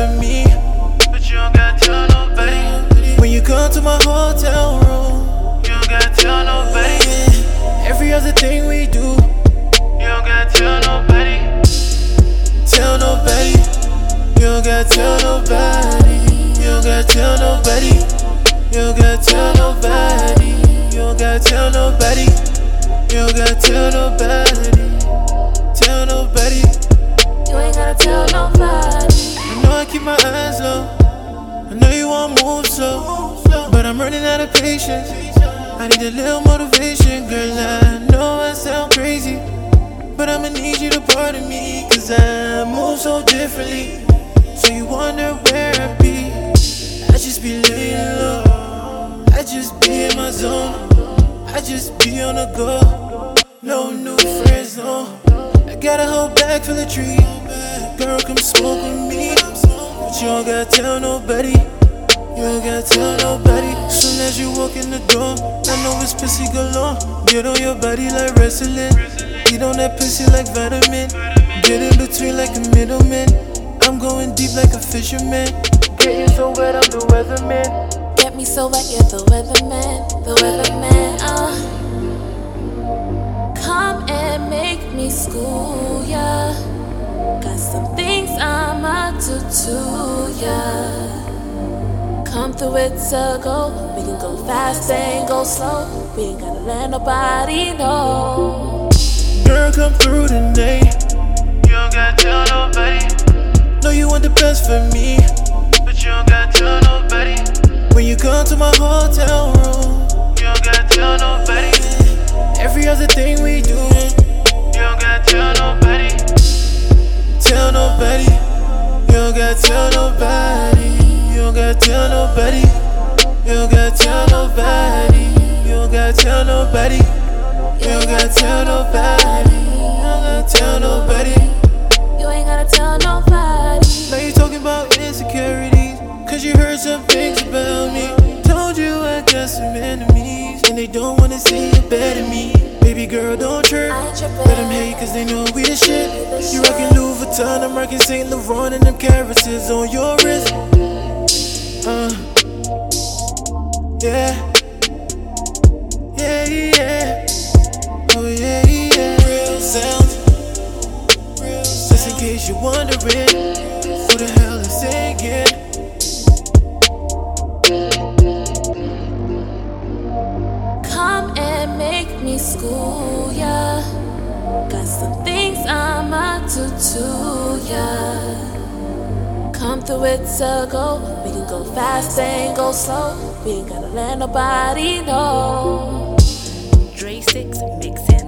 for me. But you don't gotta tell nobody. When you come to my hotel room, You don't gotta tell nobody. every other thing we do, You don't gotta tell nobody. tell nobody. You don't gotta tell nobody. You don't gotta tell nobody. You don't gotta tell nobody. You don't gotta tell nobody. You don't gotta tell nobody. Tell nobody. I'm running out of patience. I need a little motivation, girl. I know I sound crazy, but I'ma need you to pardon me, cause I move so differently. So you wonder where I be. I just be laying low. I just be in my zone. I just be on the go. No new friends, no. I got a whole bag full of trees. Girl, come smoke with me. But you don't gotta tell nobody. You don't gotta tell nobody. Soon as you walk in the door, I know it's pussy galore. Get on your body like wrestling. Eat on that pussy like vitamin. Get in between like a middleman. I'm going deep like a fisherman. Get you so wet, I'm the weatherman. Get me so wet, you're the weatherman, the weatherman. Uh. Come and make me school ya. Got some things I'ma do to ya. Come through, it's a go. We can go fast and go slow. We ain't gotta let nobody know. Girl, come through tonight. You don't gotta tell nobody. Know you want the best for me. But you don't gotta tell nobody. When you come to my hotel room, You don't gotta tell nobody. every other thing we do, You don't gotta tell nobody. tell nobody. You don't gotta tell nobody. You gotta tell nobody. You gotta tell nobody. You gotta tell nobody. You gotta tell nobody. You gotta tell nobody. You ain't gotta tell nobody. Now you talking about insecurities, cause you heard some things about me. Told you I got some enemies, and they don't wanna see you better me. Baby girl, don't trip. Let them hate cause they know we the shit. You rockin' Louis Vuitton, I'm rockin' Saint Laurent, and them carats is on your wrist. Uh, yeah. Yeah, yeah. Oh, yeah, yeah. Real sounds. Just in case you're wondering, who the hell is singing? Come and make me school ya. Got some things I'ma do to ya. Come through, it's a go. We can go fast and go slow. We ain't gotta let nobody know. Dre 6 mixing.